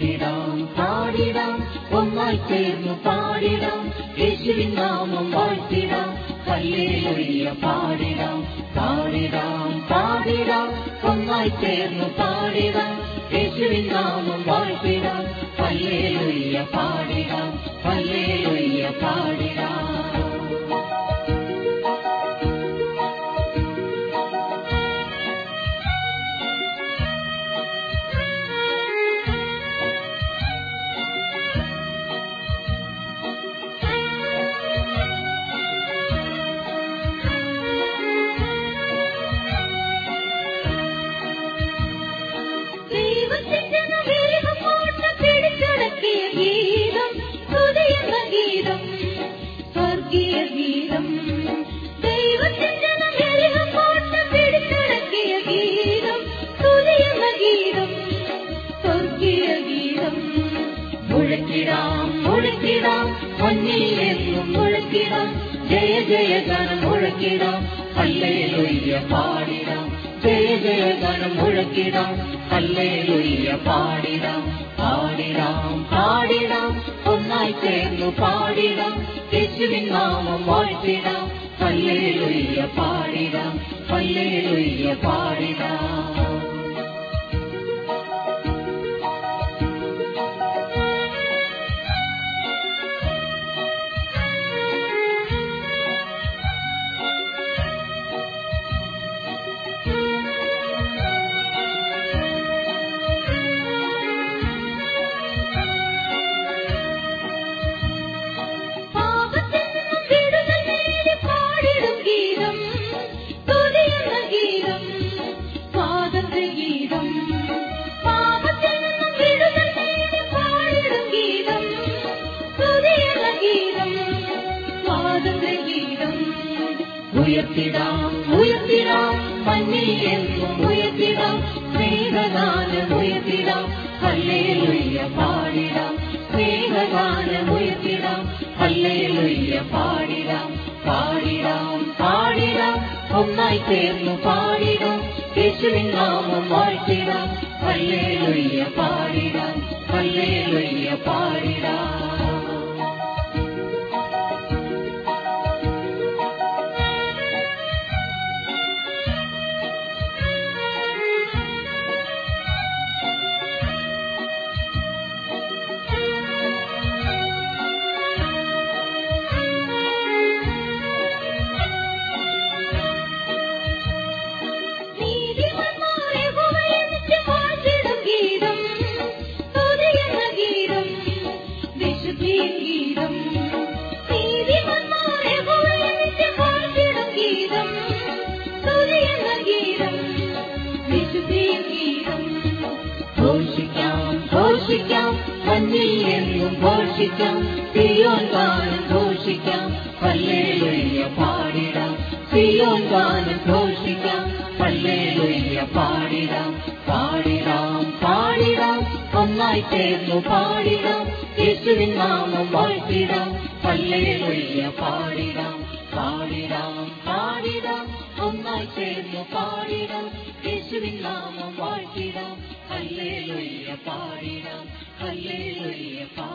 പാടിടാം പാടിടാം ഒന്നായി ചേർന്നു പാടിടാം. യേശുവിൻ നാമം വാഴ്ത്തിടാം ഹല്ലേലൂയ പാടിടാം. പാടിടാം പാടിടാം ഒന്നായി ചേർന്നു പാടിടാം. യേശുവിൻ നാമം വാഴ്ത്തിടാം ഹല്ലേലൂയ പാടിടാം ഹല്ലേലൂയ പാടിടാം. പാടിടാം പാടിടാം ഒന്നായി ചേർന്നു പാടിടാം. നാമം വാഴ്ത്തിടാം. പാടിടാം. ഹല്ലേലൂയ പാടിടാം. உயர்த்திடாம் உயர்த்திடாம் பன்னியில் உயர்த்திடாம் மேகதான உயர்த்திடாம் பல்லேலுய பாடிடாம் மேகதான உயர்த்திடாம் பல்லேலுய பாடி ചേർന്നു പാടിടാം യേശുവിൻ നാമം വാഴ്ത്തിടാം ഹല്ലേലൂയ പാടിടാം ഹല്ലേലൂയ പാടിടാം. ഘോഷിക്കാം മഞ്ഞിൽ എന്നും ഘോഷിക്കാം. സിയോൻ ഗാനം ഘോഷിക്കാം. ഹല്ലേലൂയ പാടിടാം. സിയോൻ ഗാനം ഘോഷിക്കാം. ഹല്ലേലൂയ പാടിടാം. പാടിടാം പാടിടാം. ഒന്നായി ചേർന്നു പാടിടാം. യേശുവിൻ നാമം വാഴ്ത്തിടാം ഹല്ലേലൂയ പാടിടാം പാടിടാം പാടിടാം ഒന്നായി ചേർന്നു പാടിടാം യേശുവിൻ നാമം വാഴ്ത്തിടാം ഹല്ലേലൂയ പാടിടാം ഹല്ലേലൂയ പാടിടാം ഹല്ലേലൂയ